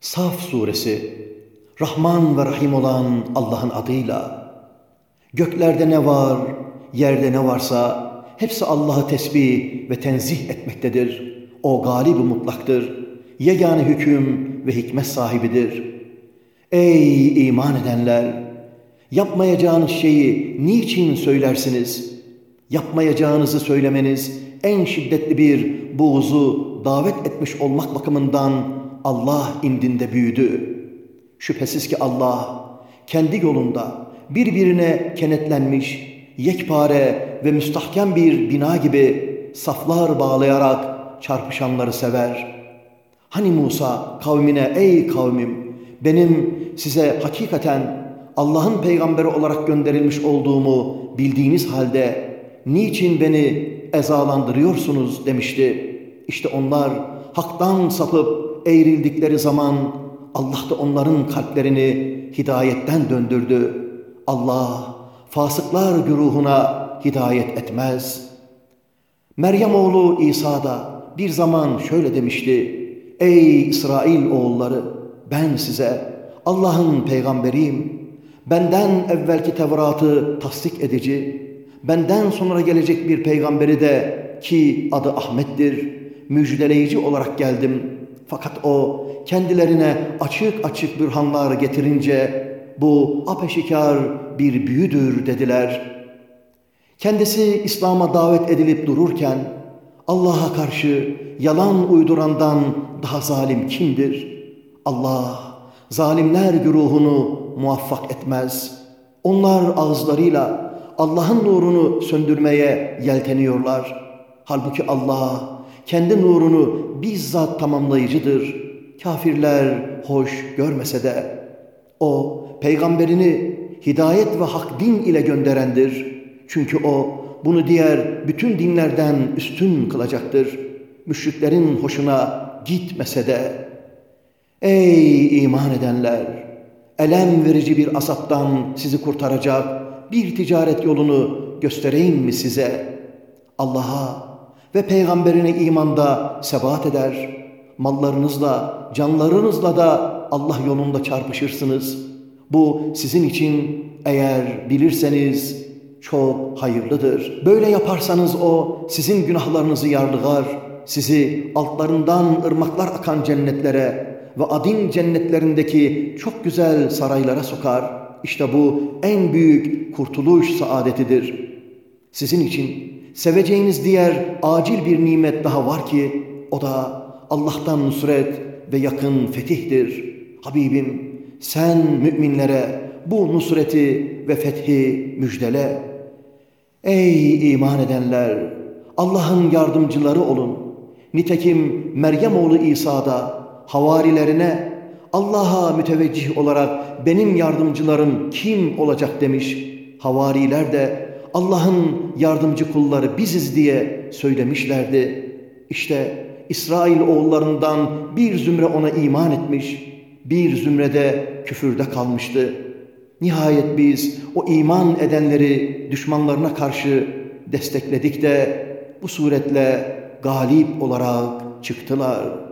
Saf suresi Rahman ve Rahim olan Allah'ın adıyla Göklerde ne var, yerde ne varsa hepsi Allah'ı tesbih ve tenzih etmektedir. O galib mutlaktır. Yegane hüküm ve hikmet sahibidir. Ey iman edenler! Yapmayacağınız şeyi niçin söylersiniz? Yapmayacağınızı söylemeniz en şiddetli bir buğzu davet etmiş olmak bakımından Allah indinde büyüdü. Şüphesiz ki Allah kendi yolunda birbirine kenetlenmiş, yekpare ve müstahkem bir bina gibi saflar bağlayarak çarpışanları sever. Hani Musa kavmine ey kavmim benim size hakikaten Allah'ın peygamberi olarak gönderilmiş olduğumu bildiğiniz halde niçin beni ezalandırıyorsunuz demişti. İşte onlar haktan sapıp eğrildikleri zaman Allah da onların kalplerini hidayetten döndürdü. Allah fasıklar güruhuna hidayet etmez. Meryem oğlu İsa da bir zaman şöyle demişti. Ey İsrail oğulları ben size Allah'ın peygamberiyim. Benden evvelki Tevrat'ı tasdik edici, benden sonra gelecek bir peygamberi de ki adı Ahmet'tir, müjdeleyici olarak geldim. Fakat o kendilerine açık açık bürhanlar getirince bu apeşikar bir büyüdür dediler. Kendisi İslam'a davet edilip dururken Allah'a karşı yalan uydurandan daha zalim kimdir? Allah zalimler güruhunu muvaffak etmez. Onlar ağızlarıyla Allah'ın nurunu söndürmeye yelteniyorlar. Halbuki Allah kendi nurunu bizzat tamamlayıcıdır. Kafirler hoş görmese de o peygamberini hidayet ve hak din ile gönderendir. Çünkü o bunu diğer bütün dinlerden üstün kılacaktır. Müşriklerin hoşuna gitmese de Ey iman edenler! Elem verici bir asaptan sizi kurtaracak bir ticaret yolunu göstereyim mi size? Allah'a ve peygamberine imanda sebat eder. Mallarınızla, canlarınızla da Allah yolunda çarpışırsınız. Bu sizin için eğer bilirseniz çok hayırlıdır. Böyle yaparsanız o sizin günahlarınızı yarlıgar, sizi altlarından ırmaklar akan cennetlere ve adin cennetlerindeki çok güzel saraylara sokar. İşte bu en büyük kurtuluş saadetidir. Sizin için seveceğiniz diğer acil bir nimet daha var ki o da Allah'tan nusret ve yakın fetihtir. Habibim sen müminlere bu nusreti ve fethi müjdele. Ey iman edenler! Allah'ın yardımcıları olun. Nitekim Meryem oğlu İsa da havarilerine Allah'a müteveccih olarak benim yardımcılarım kim olacak demiş. Havariler de Allah'ın yardımcı kulları biziz diye söylemişlerdi. İşte İsrail oğullarından bir zümre ona iman etmiş, bir zümrede küfürde kalmıştı. Nihayet biz o iman edenleri düşmanlarına karşı destekledik de bu suretle galip olarak çıktılar.''